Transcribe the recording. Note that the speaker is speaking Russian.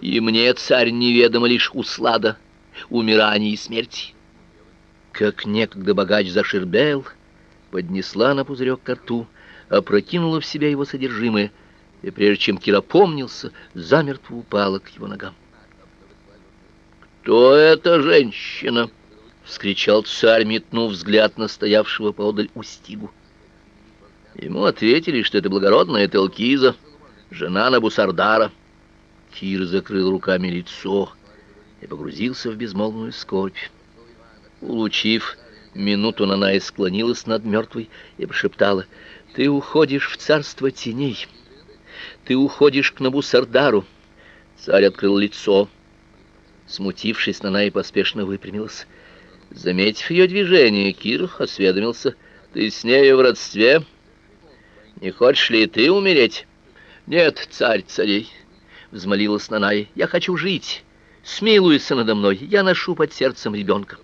и мне, царь, неведомо лишь услада, умирания и смерти. Как некогда богач зашербел, поднесла на пузырек ко рту, опрокинула в себя его содержимое, и прежде чем Кир опомнился, замертво упала к его ногам. «Кто эта женщина?» — вскричал царь, метнув взгляд на стоявшего поодаль Устигу. Ему ответили, что это благородная Телкиза, жена Набусардара. Кир закрыл руками лицо и погрузился в безмолвную скорбь. Улучив минуту, Нанай склонилась над мертвой и прошептала, «Ты уходишь в царство теней, ты уходишь к Набусардару». Царь открыл лицо. Смутившись, Нанай поспешно выпрямилась. Заметив ее движение, Кир осведомился, «Ты с нею в родстве?» Не хочешь ли ты умереть? Нет, царь царей, взмолилась Нанай. Я хочу жить. Смилуйся надо мной. Я ношу под сердцем ребенка.